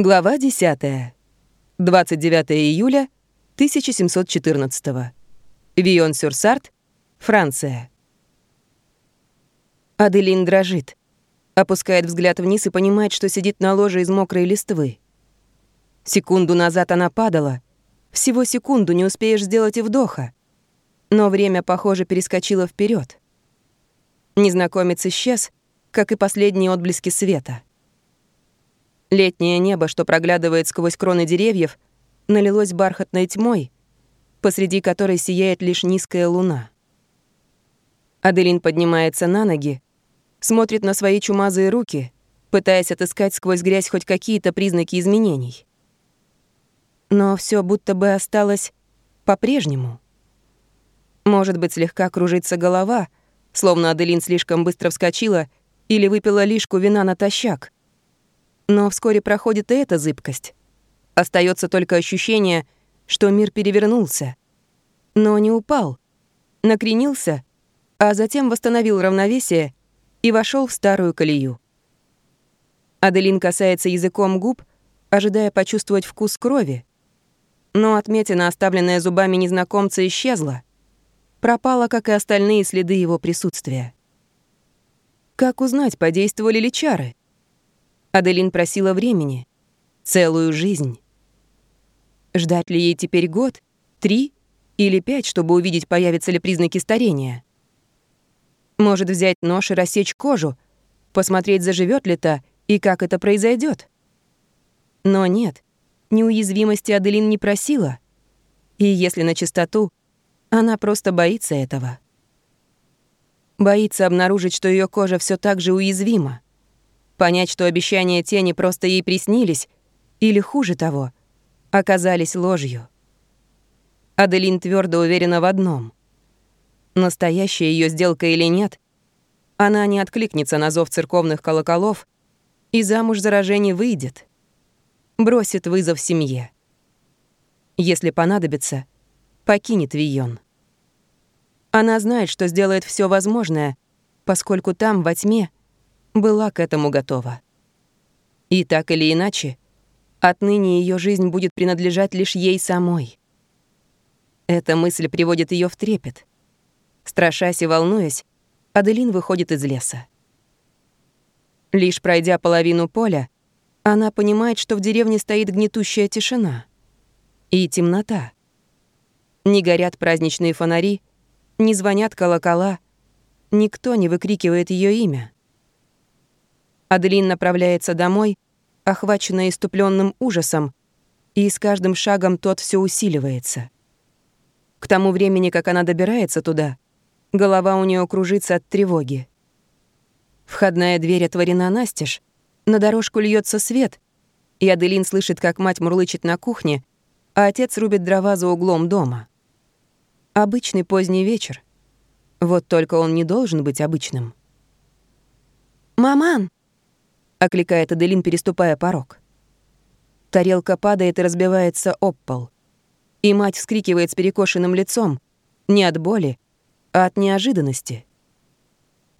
Глава 10. 29 июля 1714. Вион-сюр-Сарт, Франция. Аделин дрожит. Опускает взгляд вниз и понимает, что сидит на ложе из мокрой листвы. Секунду назад она падала. Всего секунду не успеешь сделать и вдоха. Но время, похоже, перескочило вперед. Незнакомец исчез, как и последние отблески света. Летнее небо, что проглядывает сквозь кроны деревьев, налилось бархатной тьмой, посреди которой сияет лишь низкая луна. Аделин поднимается на ноги, смотрит на свои чумазые руки, пытаясь отыскать сквозь грязь хоть какие-то признаки изменений. Но все будто бы осталось по-прежнему. Может быть, слегка кружится голова, словно Аделин слишком быстро вскочила или выпила лишку вина натощак. Но вскоре проходит и эта зыбкость. Остается только ощущение, что мир перевернулся. Но не упал. Накренился, а затем восстановил равновесие и вошел в старую колею. Аделин касается языком губ, ожидая почувствовать вкус крови. Но отметина, оставленная зубами незнакомца, исчезла. Пропала, как и остальные следы его присутствия. Как узнать, подействовали ли чары? Аделин просила времени. Целую жизнь. Ждать ли ей теперь год, три или пять, чтобы увидеть, появятся ли признаки старения? Может взять нож и рассечь кожу, посмотреть, заживет ли та и как это произойдет. Но нет, неуязвимости Аделин не просила. И если на чистоту, она просто боится этого. Боится обнаружить, что ее кожа все так же уязвима. Понять, что обещания тени просто ей приснились, или хуже того, оказались ложью. Аделин твердо уверена в одном. Настоящая ее сделка или нет, она не откликнется на зов церковных колоколов и замуж за рожение выйдет. Бросит вызов семье. Если понадобится, покинет Вион. Она знает, что сделает все возможное, поскольку там, во тьме, была к этому готова. И так или иначе, отныне ее жизнь будет принадлежать лишь ей самой. Эта мысль приводит ее в трепет. Страшась и волнуясь, Аделин выходит из леса. Лишь пройдя половину поля, она понимает, что в деревне стоит гнетущая тишина и темнота. Не горят праздничные фонари, не звонят колокола, никто не выкрикивает ее имя. Аделин направляется домой, охваченная иступленным ужасом, и с каждым шагом тот все усиливается. К тому времени, как она добирается туда, голова у нее кружится от тревоги. Входная дверь отворена настежь, на дорожку льется свет, и Аделин слышит, как мать мурлычет на кухне, а отец рубит дрова за углом дома. Обычный поздний вечер. Вот только он не должен быть обычным. «Маман!» — окликает Аделин, переступая порог. Тарелка падает и разбивается об пол. И мать вскрикивает с перекошенным лицом. Не от боли, а от неожиданности.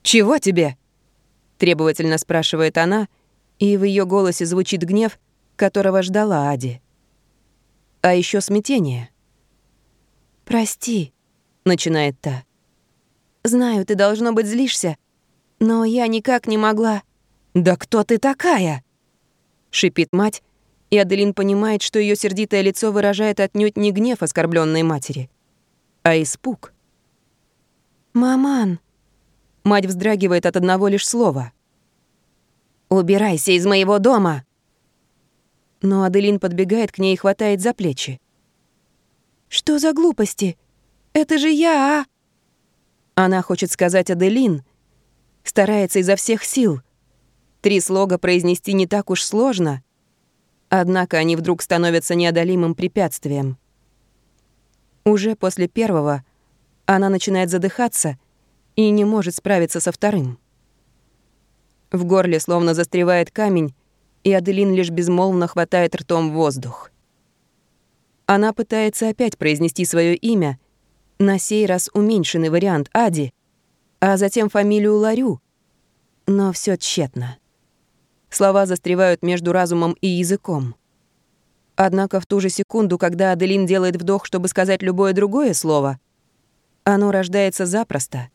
«Чего тебе?» — требовательно спрашивает она, и в ее голосе звучит гнев, которого ждала Ади. А еще смятение. «Прости», — начинает та. «Знаю, ты, должно быть, злишься, но я никак не могла...» «Да кто ты такая?» — шипит мать, и Аделин понимает, что ее сердитое лицо выражает отнюдь не гнев оскорбленной матери, а испуг. «Маман!» Мать вздрагивает от одного лишь слова. «Убирайся из моего дома!» Но Аделин подбегает к ней и хватает за плечи. «Что за глупости? Это же я, а...» Она хочет сказать Аделин, старается изо всех сил — Три слога произнести не так уж сложно, однако они вдруг становятся неодолимым препятствием. Уже после первого она начинает задыхаться и не может справиться со вторым. В горле словно застревает камень, и Аделин лишь безмолвно хватает ртом воздух. Она пытается опять произнести свое имя, на сей раз уменьшенный вариант Ади, а затем фамилию Ларю, но все тщетно. Слова застревают между разумом и языком. Однако в ту же секунду, когда Аделин делает вдох, чтобы сказать любое другое слово, оно рождается запросто.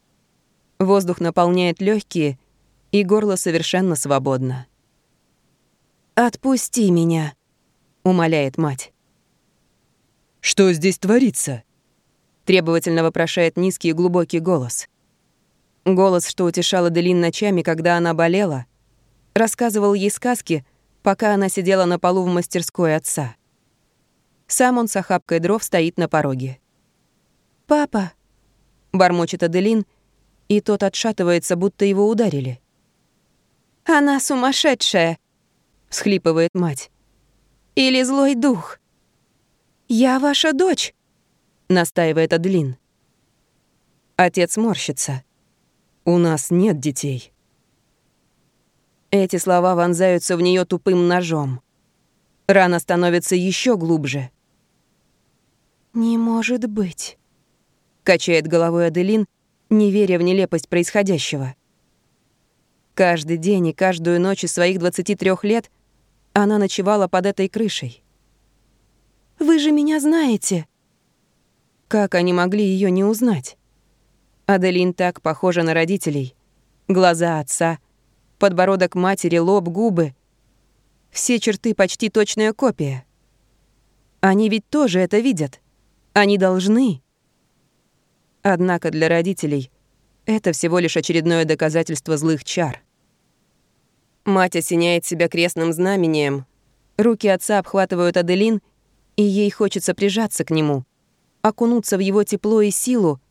Воздух наполняет легкие, и горло совершенно свободно. «Отпусти меня», — умоляет мать. «Что здесь творится?» — требовательно вопрошает низкий и глубокий голос. Голос, что утешал Аделин ночами, когда она болела, рассказывал ей сказки, пока она сидела на полу в мастерской отца. Сам он с охапкой дров стоит на пороге. «Папа!» — бормочет Аделин, и тот отшатывается, будто его ударили. «Она сумасшедшая!» — всхлипывает мать. «Или злой дух!» «Я ваша дочь!» — настаивает Аделин. Отец морщится. «У нас нет детей». Эти слова вонзаются в нее тупым ножом. Рана становится еще глубже. «Не может быть», — качает головой Аделин, не веря в нелепость происходящего. Каждый день и каждую ночь из своих 23 лет она ночевала под этой крышей. «Вы же меня знаете!» Как они могли ее не узнать? Аделин так похожа на родителей. Глаза отца — подбородок матери, лоб, губы. Все черты почти точная копия. Они ведь тоже это видят. Они должны. Однако для родителей это всего лишь очередное доказательство злых чар. Мать осеняет себя крестным знамением. Руки отца обхватывают Аделин, и ей хочется прижаться к нему, окунуться в его тепло и силу,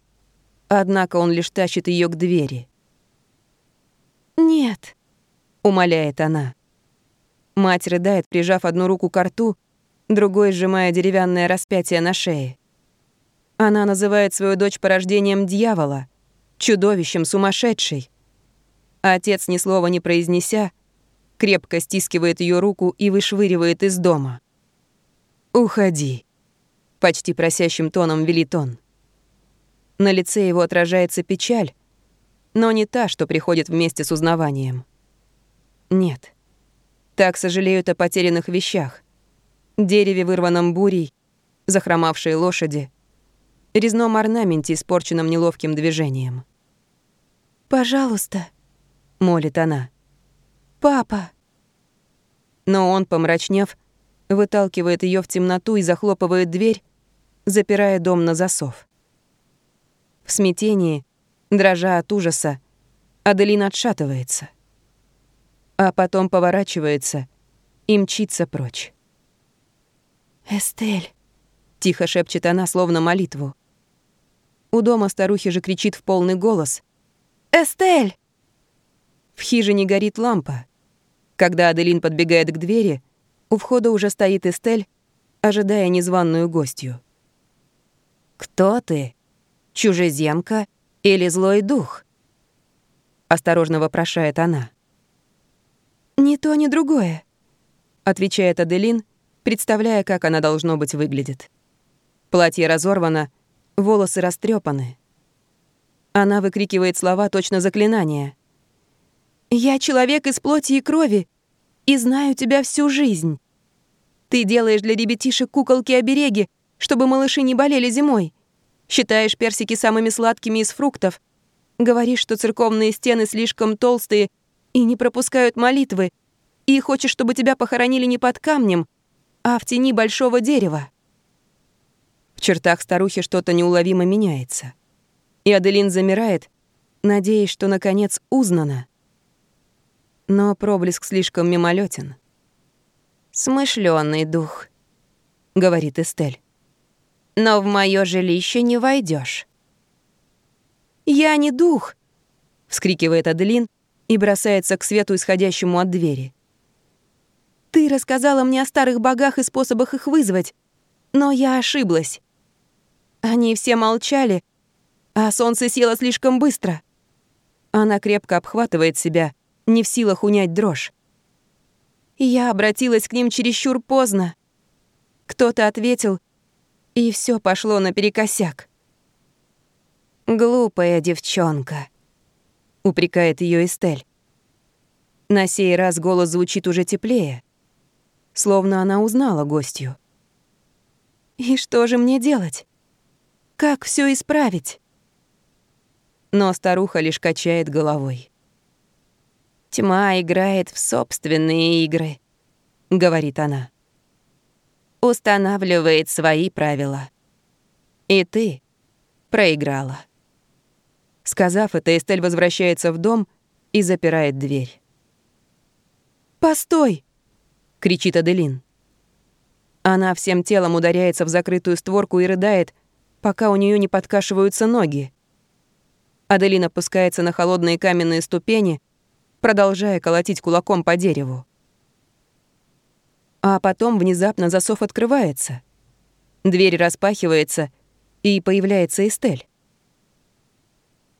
однако он лишь тащит ее к двери. «Нет», — умоляет она. Мать рыдает, прижав одну руку к рту, другой сжимая деревянное распятие на шее. Она называет свою дочь порождением дьявола, чудовищем сумасшедшей. Отец, ни слова не произнеся, крепко стискивает ее руку и вышвыривает из дома. «Уходи», — почти просящим тоном велит он. На лице его отражается печаль, но не та, что приходит вместе с узнаванием. Нет. Так сожалеют о потерянных вещах. Дереве, вырванном бурей, захромавшей лошади, резном орнаменте, испорченном неловким движением. «Пожалуйста», — молит она. «Папа». Но он, помрачнев, выталкивает ее в темноту и захлопывает дверь, запирая дом на засов. В смятении, дрожа от ужаса, Аделина отшатывается — а потом поворачивается и мчится прочь. «Эстель», — тихо шепчет она, словно молитву. У дома старухи же кричит в полный голос. «Эстель!» В хижине горит лампа. Когда Аделин подбегает к двери, у входа уже стоит Эстель, ожидая незваную гостью. «Кто ты? Чужеземка или злой дух?» Осторожно вопрошает она. «Ни то, ни другое», — отвечает Аделин, представляя, как она должно быть выглядит. Платье разорвано, волосы растрепаны. Она выкрикивает слова точно заклинания. «Я человек из плоти и крови, и знаю тебя всю жизнь. Ты делаешь для ребятишек куколки-обереги, чтобы малыши не болели зимой. Считаешь персики самыми сладкими из фруктов. Говоришь, что церковные стены слишком толстые — и не пропускают молитвы, и хочешь, чтобы тебя похоронили не под камнем, а в тени большого дерева. В чертах старухи что-то неуловимо меняется. И Аделин замирает, надеясь, что, наконец, узнана. Но проблеск слишком мимолетен. «Смышлёный дух», — говорит Эстель. «Но в моё жилище не войдешь. «Я не дух», — вскрикивает Аделин, — и бросается к свету, исходящему от двери. «Ты рассказала мне о старых богах и способах их вызвать, но я ошиблась. Они все молчали, а солнце село слишком быстро». Она крепко обхватывает себя, не в силах унять дрожь. Я обратилась к ним чересчур поздно. Кто-то ответил, и все пошло наперекосяк. «Глупая девчонка», — упрекает ее Эстель. На сей раз голос звучит уже теплее, словно она узнала гостью. «И что же мне делать? Как все исправить?» Но старуха лишь качает головой. «Тьма играет в собственные игры», — говорит она. «Устанавливает свои правила. И ты проиграла». Сказав это, Эстель возвращается в дом и запирает дверь. «Постой!» — кричит Аделин. Она всем телом ударяется в закрытую створку и рыдает, пока у нее не подкашиваются ноги. Аделин опускается на холодные каменные ступени, продолжая колотить кулаком по дереву. А потом внезапно засов открывается. Дверь распахивается, и появляется Эстель.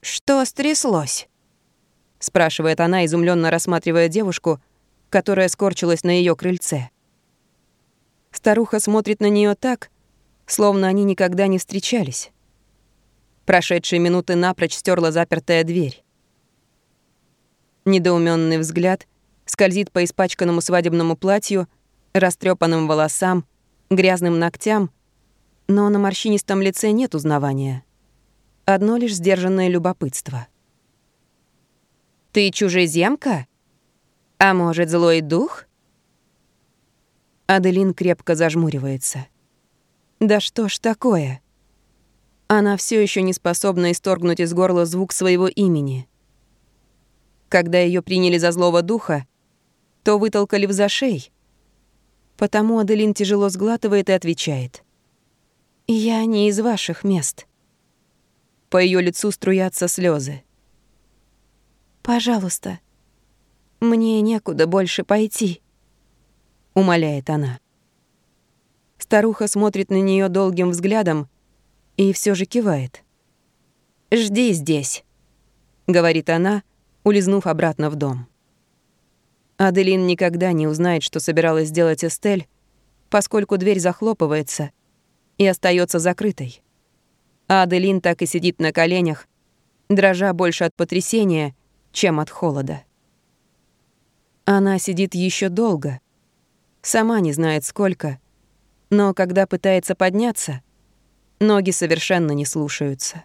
«Что стряслось?» — спрашивает она, изумленно рассматривая девушку — которая скорчилась на ее крыльце. Старуха смотрит на нее так, словно они никогда не встречались. Прошедшие минуты напрочь стерла запертая дверь. Недоуменный взгляд скользит по испачканному свадебному платью, растрепанным волосам, грязным ногтям, но на морщинистом лице нет узнавания. Одно лишь сдержанное любопытство. «Ты чужеземка?» А может, злой дух? Аделин крепко зажмуривается. Да что ж такое? Она все еще не способна исторгнуть из горла звук своего имени. Когда ее приняли за злого духа, то вытолкали в зашей. Потому Аделин тяжело сглатывает и отвечает. «Я не из ваших мест». По ее лицу струятся слезы. «Пожалуйста, «Мне некуда больше пойти», — умоляет она. Старуха смотрит на нее долгим взглядом и все же кивает. «Жди здесь», — говорит она, улизнув обратно в дом. Аделин никогда не узнает, что собиралась сделать Эстель, поскольку дверь захлопывается и остается закрытой. А Аделин так и сидит на коленях, дрожа больше от потрясения, чем от холода. Она сидит еще долго. Сама не знает сколько. Но когда пытается подняться, ноги совершенно не слушаются.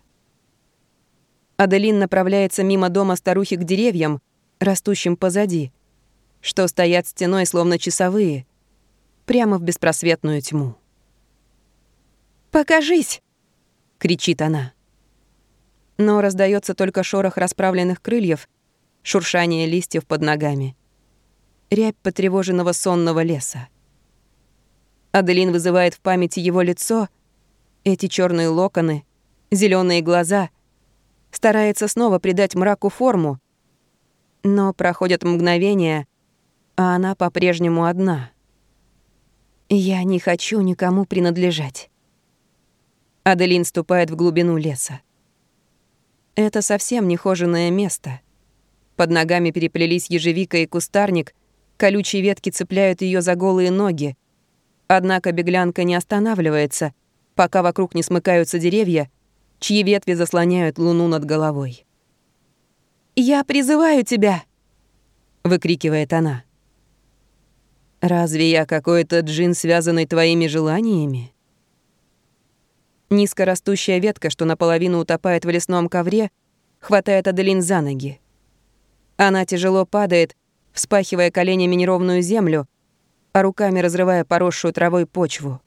Аделин направляется мимо дома старухи к деревьям, растущим позади, что стоят стеной словно часовые, прямо в беспросветную тьму. «Покажись!» — кричит она. Но раздается только шорох расправленных крыльев, шуршание листьев под ногами — рябь потревоженного сонного леса. Аделин вызывает в памяти его лицо, эти черные локоны, зеленые глаза, старается снова придать мраку форму, но проходят мгновения, а она по-прежнему одна. Я не хочу никому принадлежать. Аделин ступает в глубину леса. Это совсем нехоженное место. Под ногами переплелись ежевика и кустарник — Колючие ветки цепляют ее за голые ноги. Однако беглянка не останавливается, пока вокруг не смыкаются деревья, чьи ветви заслоняют луну над головой. «Я призываю тебя!» — выкрикивает она. «Разве я какой-то джин, связанный твоими желаниями?» Низкорастущая ветка, что наполовину утопает в лесном ковре, хватает Аделин за ноги. Она тяжело падает, вспахивая коленями неровную землю, а руками разрывая поросшую травой почву.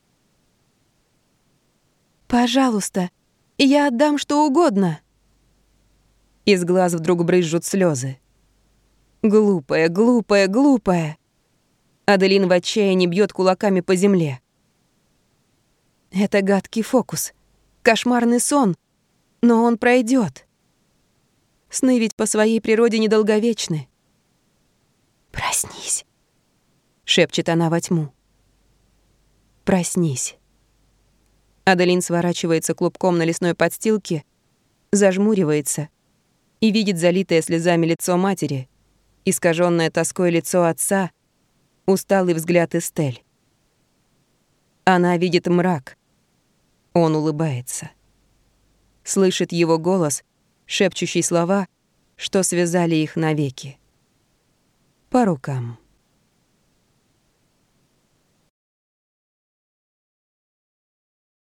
«Пожалуйста, я отдам что угодно!» Из глаз вдруг брызжут слезы. Глупая, глупая, глупая. Аделин в отчаянии бьет кулаками по земле. Это гадкий фокус, кошмарный сон, но он пройдет. Сны ведь по своей природе недолговечны. «Проснись», — шепчет она во тьму. «Проснись». Адалин сворачивается клубком на лесной подстилке, зажмуривается и видит залитое слезами лицо матери, искаженное тоской лицо отца, усталый взгляд Эстель. Она видит мрак. Он улыбается. Слышит его голос, шепчущий слова, что связали их навеки. По рукам.